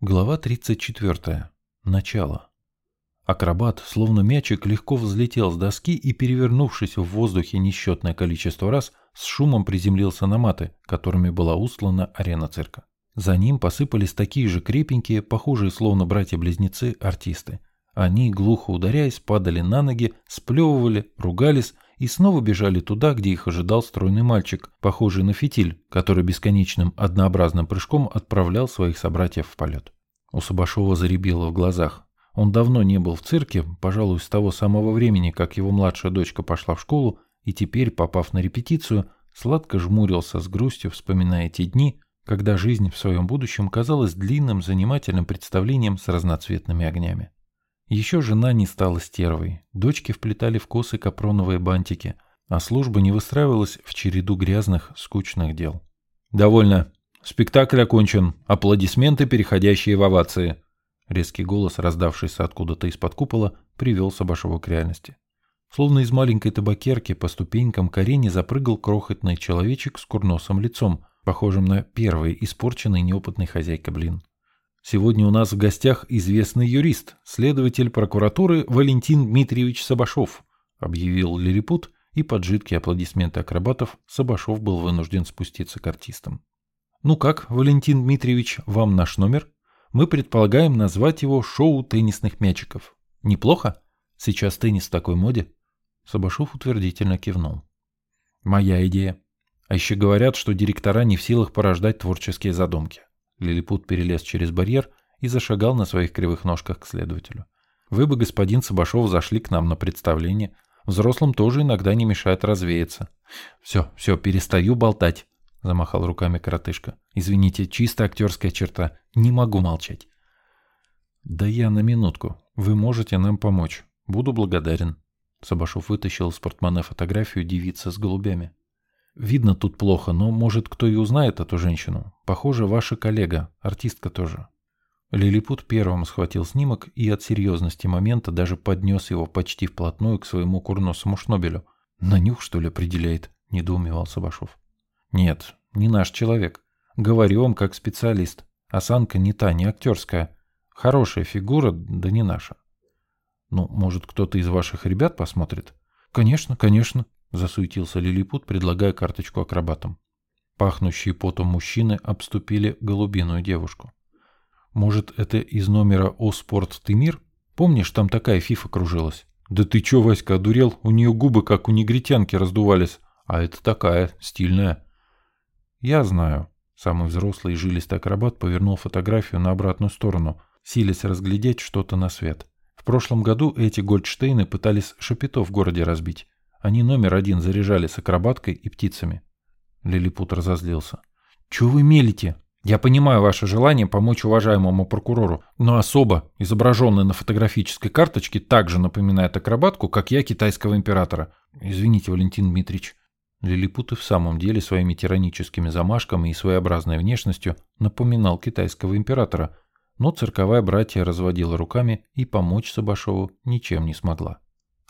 Глава 34. Начало. Акробат, словно мячик, легко взлетел с доски и, перевернувшись в воздухе несчетное количество раз, с шумом приземлился на маты, которыми была устлана арена цирка. За ним посыпались такие же крепенькие, похожие словно братья-близнецы, артисты. Они, глухо ударяясь, падали на ноги, сплевывали, ругались и снова бежали туда, где их ожидал стройный мальчик, похожий на фитиль, который бесконечным однообразным прыжком отправлял своих собратьев в полет. У Сабашова заребило в глазах. Он давно не был в цирке, пожалуй, с того самого времени, как его младшая дочка пошла в школу, и теперь, попав на репетицию, сладко жмурился с грустью, вспоминая те дни, когда жизнь в своем будущем казалась длинным занимательным представлением с разноцветными огнями. Еще жена не стала стервой, дочки вплетали в косы капроновые бантики, а служба не выстраивалась в череду грязных, скучных дел. «Довольно. Спектакль окончен. Аплодисменты, переходящие в овации». Резкий голос, раздавшийся откуда-то из-под купола, привел Сабашова к реальности. Словно из маленькой табакерки по ступенькам к арене запрыгал крохотный человечек с курносым лицом, похожим на первый испорченный неопытной хозяйка блин. Сегодня у нас в гостях известный юрист, следователь прокуратуры Валентин Дмитриевич Сабашов, объявил Лилипут, и под жидкие аплодисменты акробатов Сабашов был вынужден спуститься к артистам. Ну как, Валентин Дмитриевич, вам наш номер? Мы предполагаем назвать его шоу теннисных мячиков. Неплохо? Сейчас теннис в такой моде. Сабашов утвердительно кивнул. Моя идея. А еще говорят, что директора не в силах порождать творческие задумки. Лилипут перелез через барьер и зашагал на своих кривых ножках к следователю. «Вы бы, господин Сабашов, зашли к нам на представление. Взрослым тоже иногда не мешает развеяться». «Все, все, перестаю болтать», — замахал руками коротышка. «Извините, чисто актерская черта. Не могу молчать». «Да я на минутку. Вы можете нам помочь. Буду благодарен». Сабашов вытащил из портмоне фотографию девицы с голубями. Видно тут плохо, но, может, кто и узнает эту женщину. Похоже, ваша коллега, артистка тоже. Лилипут первым схватил снимок и от серьезности момента даже поднес его почти вплотную к своему курносому шнобелю. «На нюх, что ли, определяет?» – недоумевал Сабашов. «Нет, не наш человек. Говорю вам как специалист. Осанка не та, не актерская. Хорошая фигура, да не наша. Ну, может, кто-то из ваших ребят посмотрит?» «Конечно, конечно», Засуетился Лилипут, предлагая карточку акробатам. Пахнущие потом мужчины обступили голубиную девушку. Может, это из номера «О спорт ты мир»? Помнишь, там такая фифа кружилась? Да ты чё, Васька, одурел? У нее губы, как у негритянки, раздувались. А это такая, стильная. Я знаю. Самый взрослый и жилистый акробат повернул фотографию на обратную сторону, силясь разглядеть что-то на свет. В прошлом году эти Гольдштейны пытались Шапито в городе разбить. Они номер один заряжали с акробаткой и птицами. Лилипут разозлился. «Чего вы мелите? Я понимаю ваше желание помочь уважаемому прокурору, но особо, изображенная на фотографической карточке, также напоминает акробатку, как я китайского императора. Извините, Валентин Дмитриевич». Лилипут и в самом деле своими тираническими замашками и своеобразной внешностью напоминал китайского императора, но цирковая братья разводила руками и помочь Сабашову ничем не смогла.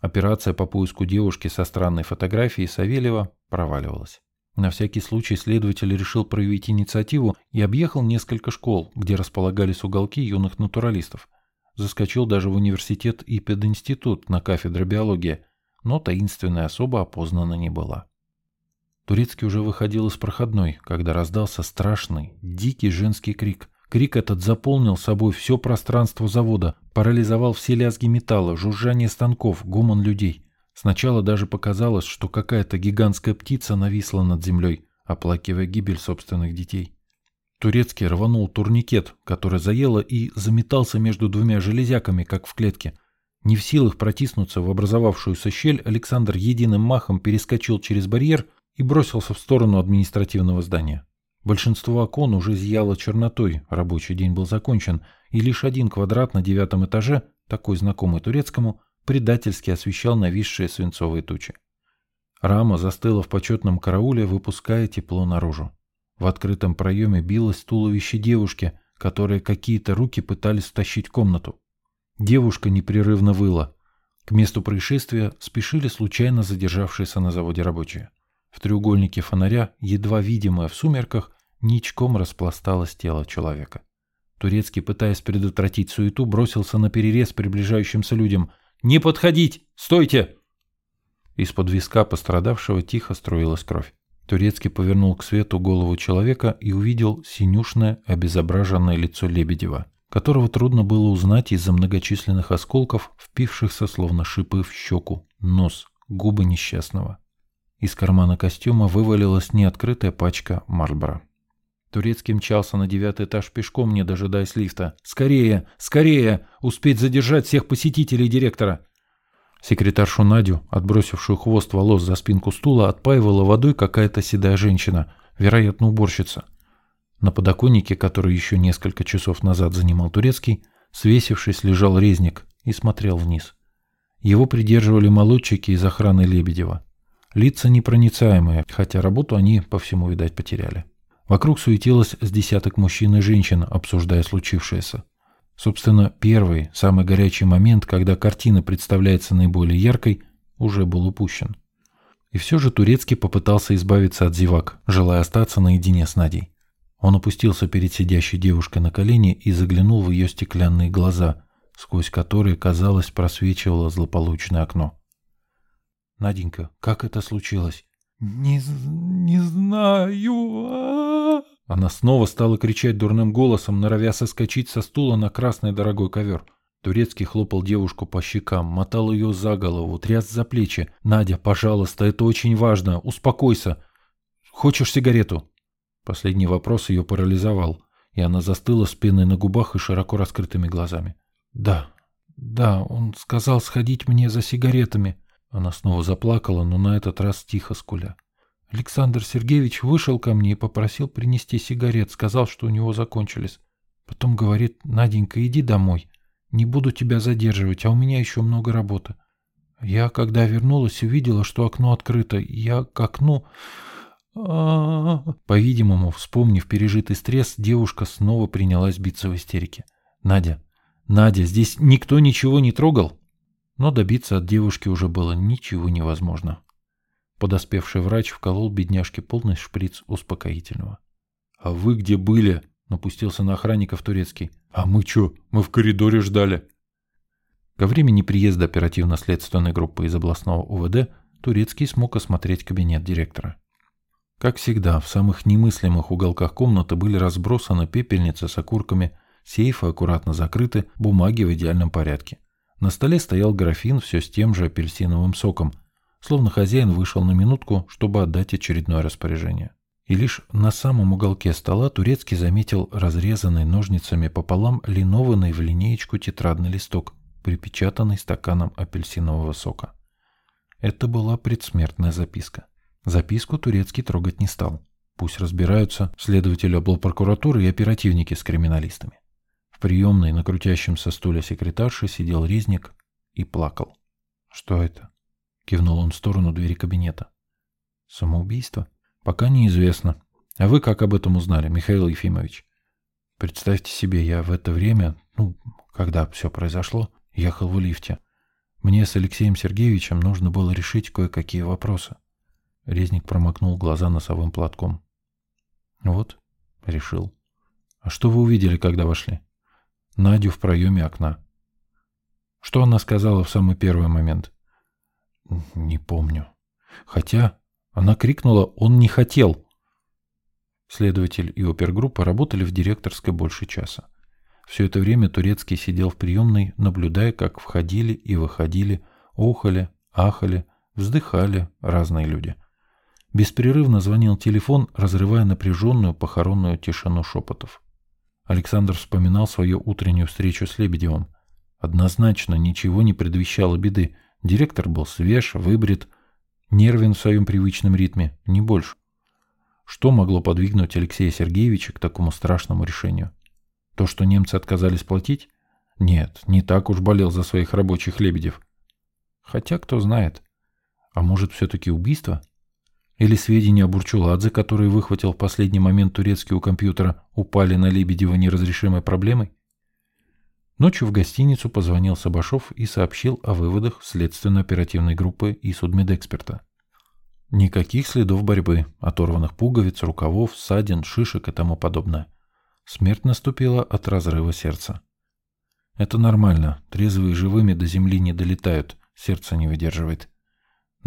Операция по поиску девушки со странной фотографией Савельева проваливалась. На всякий случай следователь решил проявить инициативу и объехал несколько школ, где располагались уголки юных натуралистов. Заскочил даже в университет и пединститут на кафедре биологии, но таинственная особа опознана не была. Турецкий уже выходил из проходной, когда раздался страшный, дикий женский крик – Крик этот заполнил собой все пространство завода, парализовал все лязги металла, жужжание станков, гомон людей. Сначала даже показалось, что какая-то гигантская птица нависла над землей, оплакивая гибель собственных детей. Турецкий рванул турникет, который заело, и заметался между двумя железяками, как в клетке. Не в силах протиснуться в образовавшуюся щель, Александр единым махом перескочил через барьер и бросился в сторону административного здания. Большинство окон уже зияло чернотой, рабочий день был закончен, и лишь один квадрат на девятом этаже, такой знакомый турецкому, предательски освещал нависшие свинцовые тучи. Рама застыла в почетном карауле, выпуская тепло наружу. В открытом проеме билось туловище девушки, которые какие-то руки пытались втащить в комнату. Девушка непрерывно выла. К месту происшествия спешили случайно задержавшиеся на заводе рабочие. В треугольнике фонаря, едва видимое в сумерках, ничком распласталось тело человека. Турецкий, пытаясь предотвратить суету, бросился на перерез приближающимся людям. «Не подходить! Стойте!» Из-под виска пострадавшего тихо струилась кровь. Турецкий повернул к свету голову человека и увидел синюшное, обезображенное лицо Лебедева, которого трудно было узнать из-за многочисленных осколков, впившихся словно шипы в щеку, нос, губы несчастного. Из кармана костюма вывалилась неоткрытая пачка Марлбора. Турецкий мчался на девятый этаж пешком, не дожидаясь лифта. «Скорее! Скорее! Успеть задержать всех посетителей директора!» Секретаршу Надю, отбросившую хвост волос за спинку стула, отпаивала водой какая-то седая женщина, вероятно, уборщица. На подоконнике, который еще несколько часов назад занимал Турецкий, свесившись, лежал резник и смотрел вниз. Его придерживали молодчики из охраны Лебедева. Лица непроницаемые, хотя работу они, по всему, видать, потеряли. Вокруг суетилось с десяток мужчин и женщин, обсуждая случившееся. Собственно, первый, самый горячий момент, когда картина представляется наиболее яркой, уже был упущен. И все же Турецкий попытался избавиться от зевак, желая остаться наедине с Надей. Он опустился перед сидящей девушкой на колени и заглянул в ее стеклянные глаза, сквозь которые, казалось, просвечивало злополучное окно. «Наденька, как это случилось?» «Не, не знаю...» а Она снова стала кричать дурным голосом, норовя соскочить со стула на красный дорогой ковер. Турецкий хлопал девушку по щекам, мотал ее за голову, тряс за плечи. «Надя, пожалуйста, это очень важно. Успокойся. Хочешь сигарету?» Последний вопрос ее парализовал, и она застыла с пеной на губах и широко раскрытыми глазами. «Да, да, он сказал сходить мне за сигаретами». Она снова заплакала, но на этот раз тихо скуля. Александр Сергеевич вышел ко мне и попросил принести сигарет, сказал, что у него закончились. Потом говорит, Наденька, иди домой. Не буду тебя задерживать, а у меня еще много работы. Я, когда вернулась, увидела, что окно открыто. Я к окну... По-видимому, вспомнив пережитый стресс, девушка снова принялась биться в истерике. «Надя, Надя, здесь никто ничего не трогал?» Но добиться от девушки уже было ничего невозможно. Подоспевший врач вколол бедняжке полный шприц успокоительного. «А вы где были?» — напустился на охранников турецкий. «А мы чё? Мы в коридоре ждали». Ко времени приезда оперативно-следственной группы из областного УВД Турецкий смог осмотреть кабинет директора. Как всегда, в самых немыслимых уголках комнаты были разбросаны пепельницы с окурками, сейфы аккуратно закрыты, бумаги в идеальном порядке. На столе стоял графин все с тем же апельсиновым соком, словно хозяин вышел на минутку, чтобы отдать очередное распоряжение. И лишь на самом уголке стола Турецкий заметил разрезанный ножницами пополам линованный в линеечку тетрадный листок, припечатанный стаканом апельсинового сока. Это была предсмертная записка. Записку Турецкий трогать не стал. Пусть разбираются следователи облпрокуратуры и оперативники с криминалистами. В приемной на крутящемся стуле секретарши сидел резник и плакал. «Что это?» — кивнул он в сторону двери кабинета. «Самоубийство? Пока неизвестно. А вы как об этом узнали, Михаил Ефимович?» «Представьте себе, я в это время, ну, когда все произошло, ехал в лифте. Мне с Алексеем Сергеевичем нужно было решить кое-какие вопросы». Резник промокнул глаза носовым платком. «Вот, решил. А что вы увидели, когда вошли?» Надю в проеме окна. Что она сказала в самый первый момент? Не помню. Хотя она крикнула «Он не хотел!». Следователь и опергруппа работали в директорской больше часа. Все это время Турецкий сидел в приемной, наблюдая, как входили и выходили, охали, ахали, вздыхали разные люди. Беспрерывно звонил телефон, разрывая напряженную похоронную тишину шепотов. Александр вспоминал свою утреннюю встречу с Лебедевым. Однозначно ничего не предвещало беды. Директор был свеж, выбрит, нервен в своем привычном ритме, не больше. Что могло подвигнуть Алексея Сергеевича к такому страшному решению? То, что немцы отказались платить? Нет, не так уж болел за своих рабочих Лебедев. Хотя, кто знает. А может, все-таки убийство? Или сведения о Бурчуладзе, которые выхватил в последний момент турецкий у компьютера, упали на Лебедева неразрешимой проблемой? Ночью в гостиницу позвонил Сабашов и сообщил о выводах следственно-оперативной группы и судмедэксперта. Никаких следов борьбы, оторванных пуговиц, рукавов, ссадин, шишек и тому подобное. Смерть наступила от разрыва сердца. Это нормально. Трезвые живыми до земли не долетают. Сердце не выдерживает.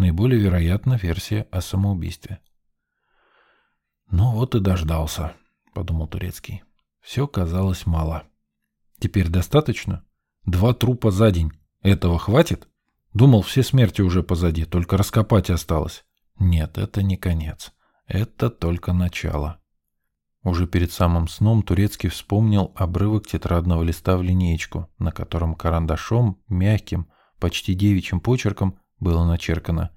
Наиболее вероятна версия о самоубийстве. «Ну вот и дождался», — подумал Турецкий. Все казалось мало. «Теперь достаточно? Два трупа за день. Этого хватит?» Думал, все смерти уже позади, только раскопать осталось. Нет, это не конец. Это только начало. Уже перед самым сном Турецкий вспомнил обрывок тетрадного листа в линеечку, на котором карандашом, мягким, почти девичьим почерком было начеркано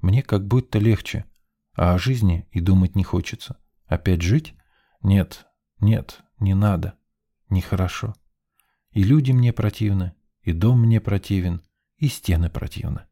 «Мне как будто легче, а о жизни и думать не хочется. Опять жить? Нет, нет, не надо, нехорошо. И люди мне противны, и дом мне противен, и стены противны».